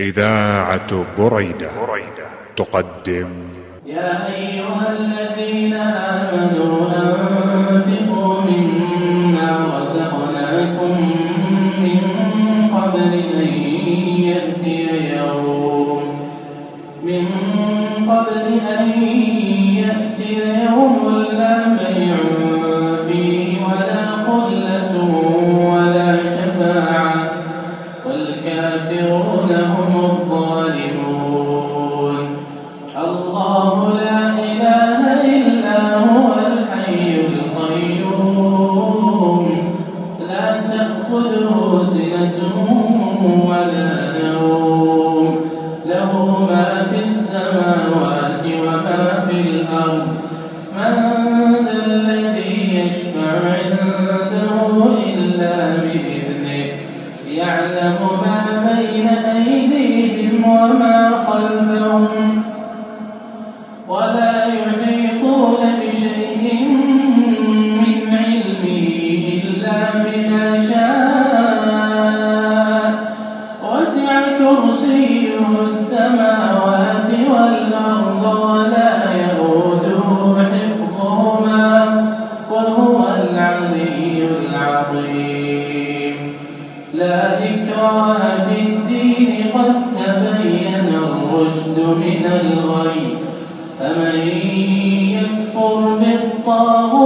إذاعة بريدة تقدم. يا أيها الذين آمنوا أنفقوا مما رزقناكم من قبل أن يأتي يوم. من قبل أن يأتي يوم ولا من الغي. فمن يكفر بالطاغوت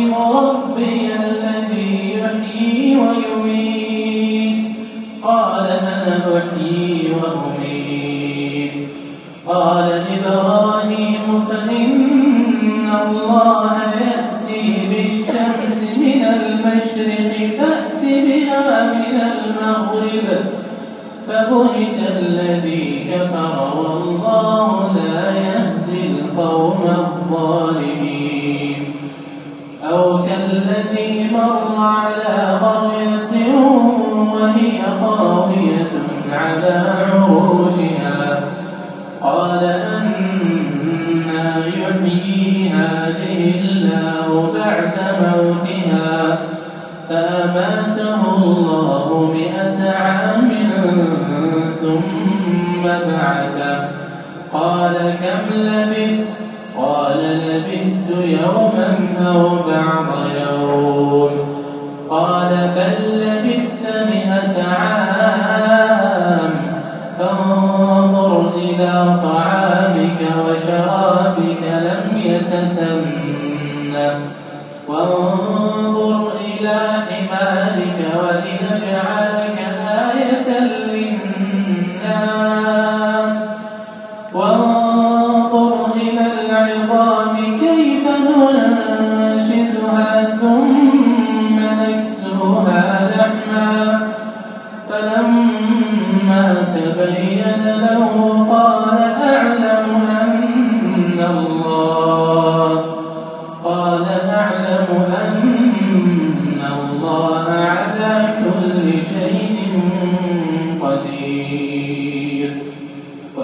المغرب فبهت الذي كفر والله لا يهدي القوم الظالمين. أو كالذي مر على قرية وهي خاوية على ولنجعلك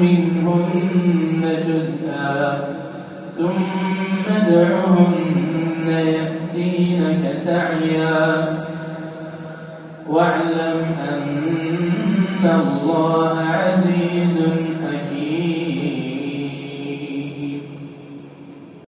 منهن جزءا ثم ادعهن يأتينك سعيا.